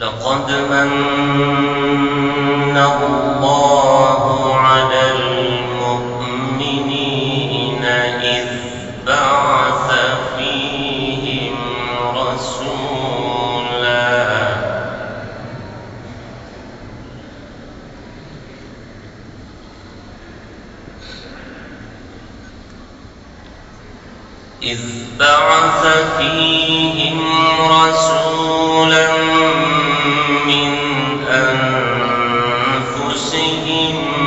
لقد من الله الظلمات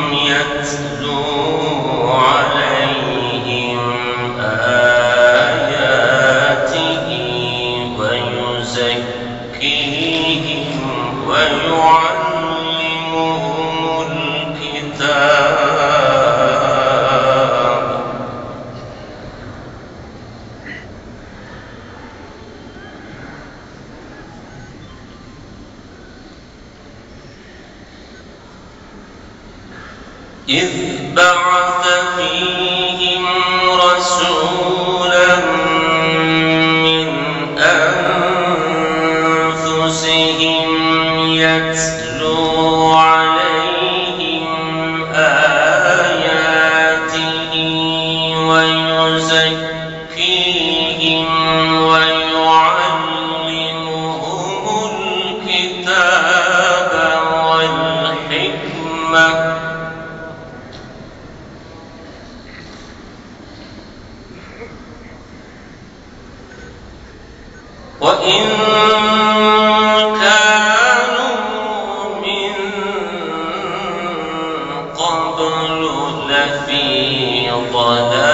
قبل لفي ضلال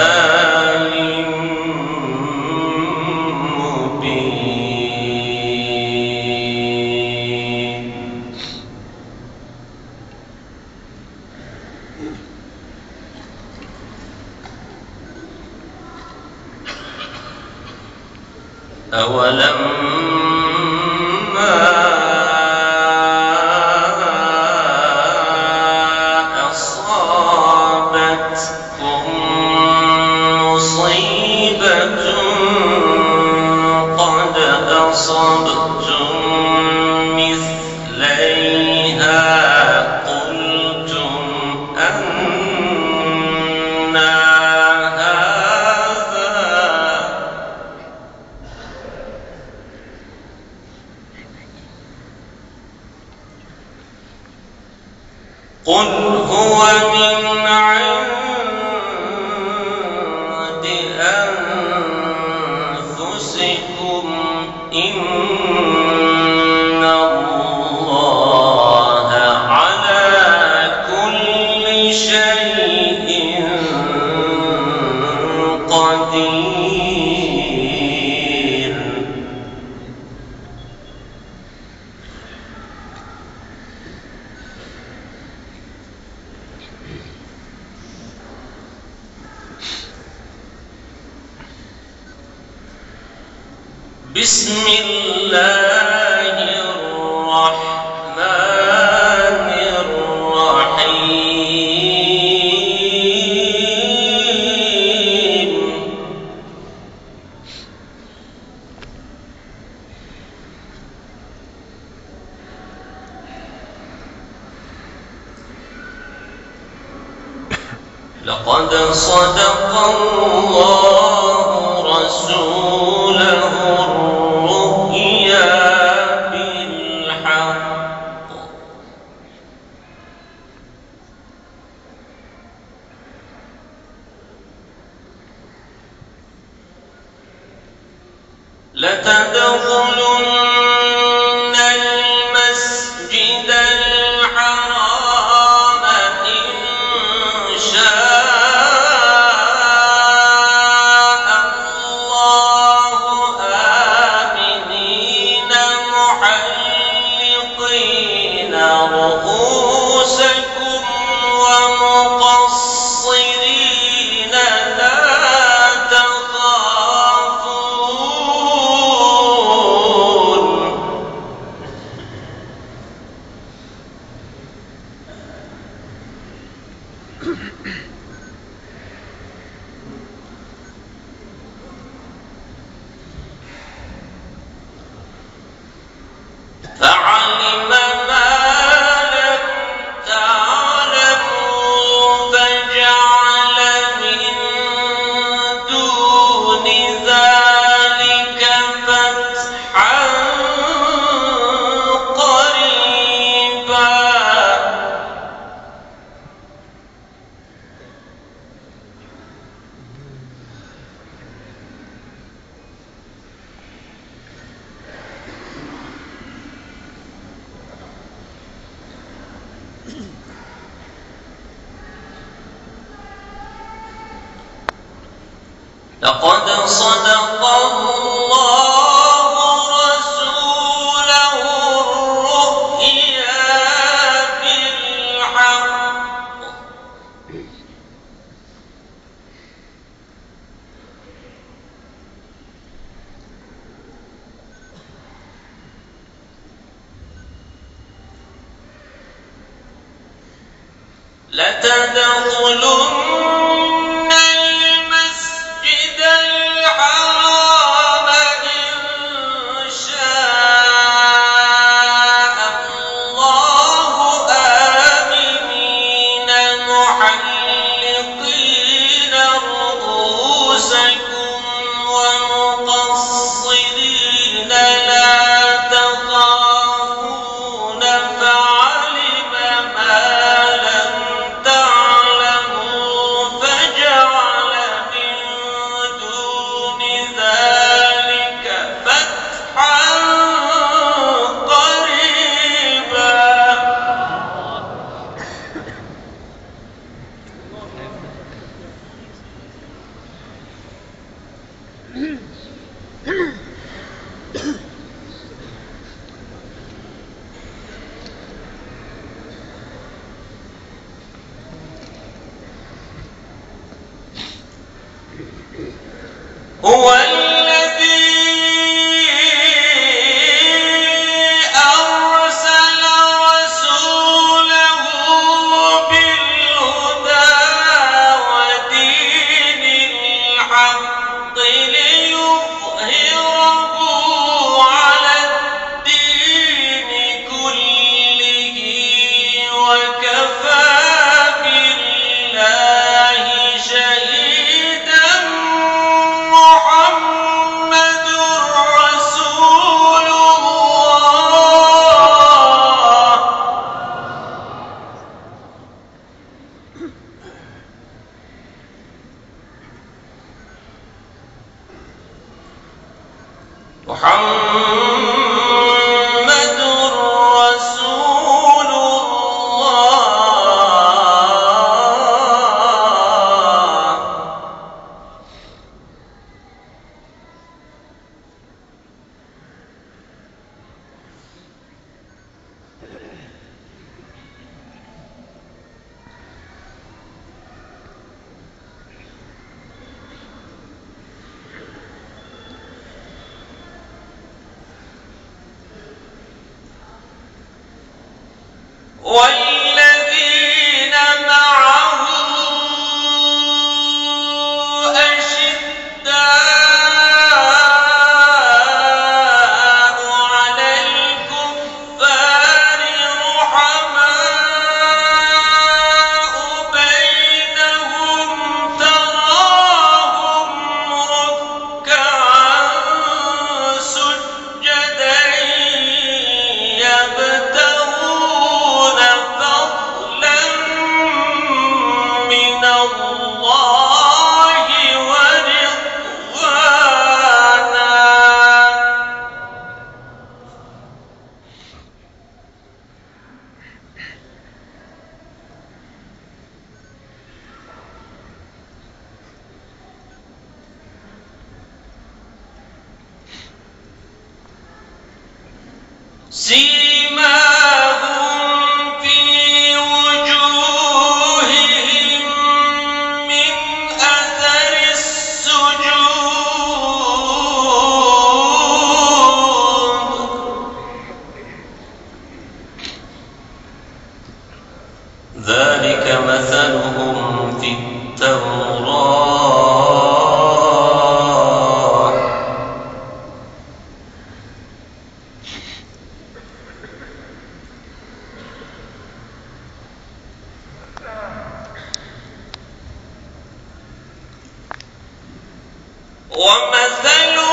أصاب ثم لقد صدق الله رسوله. صدق وكفى والذين See ومثلهم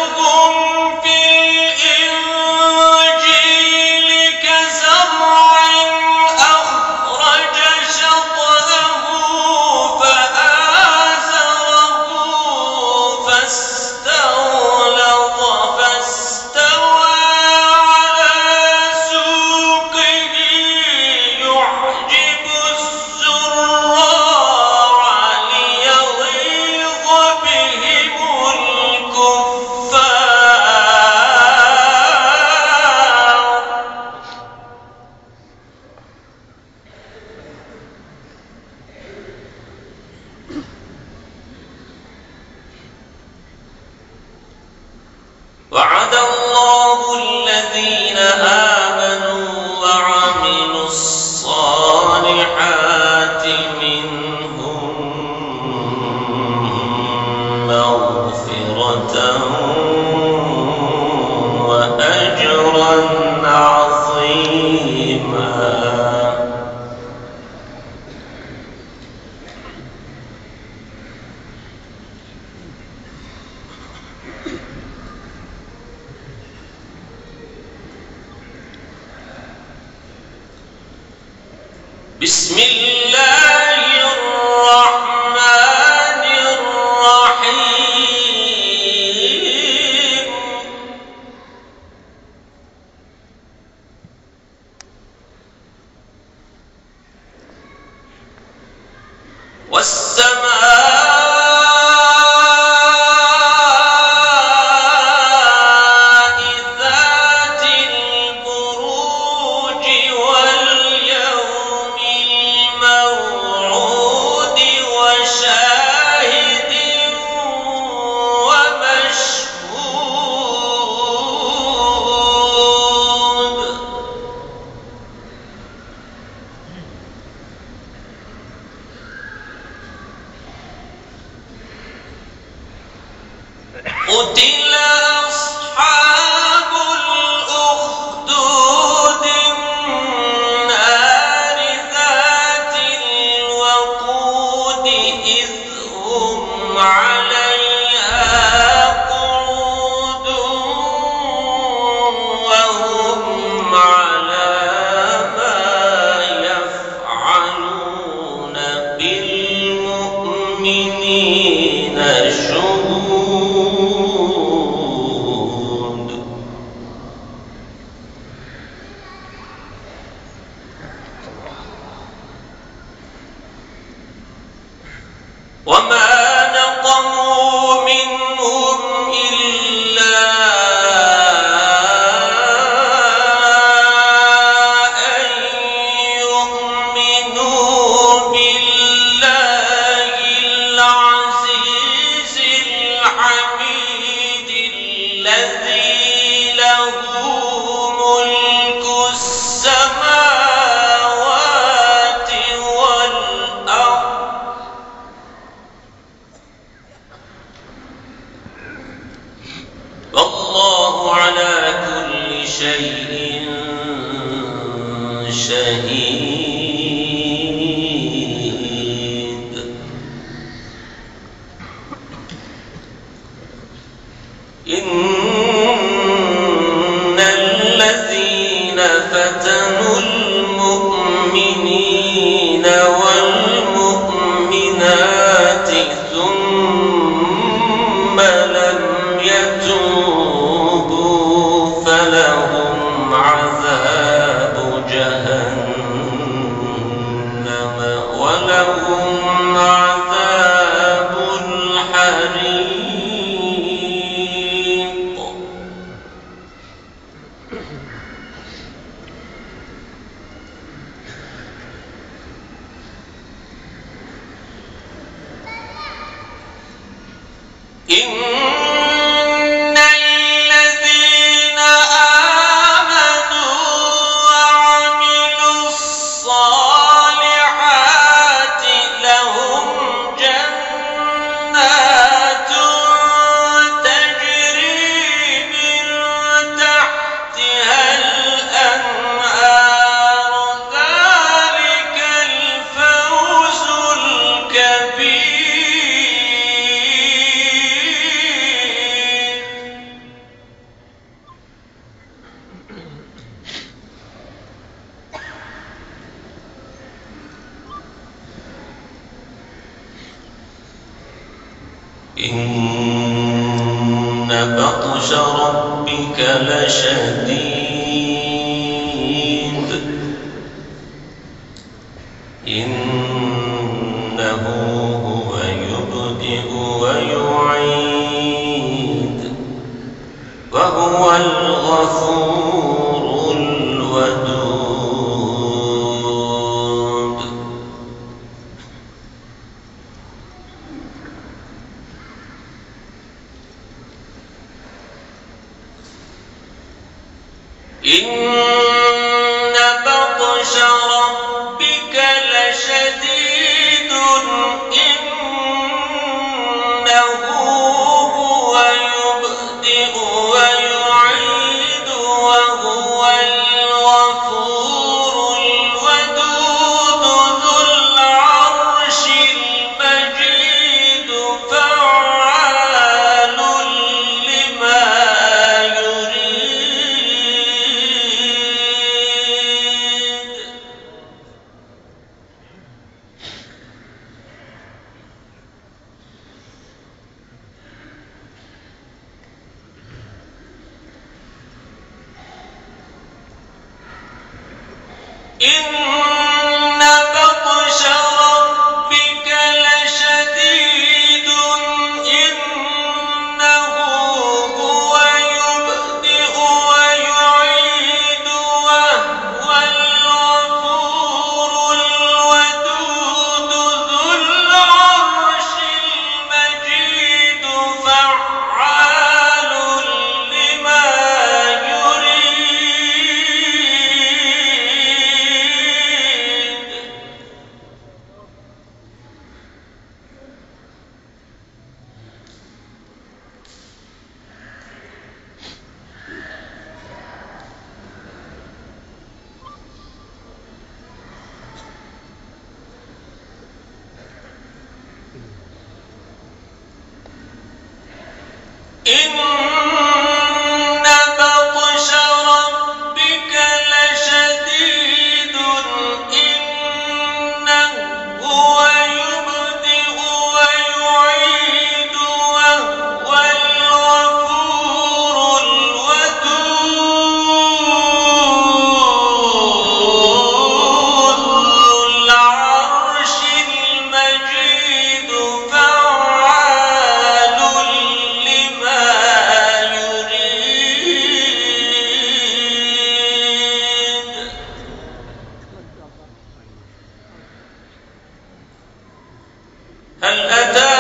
بسم الله على إن ربك هل أتاك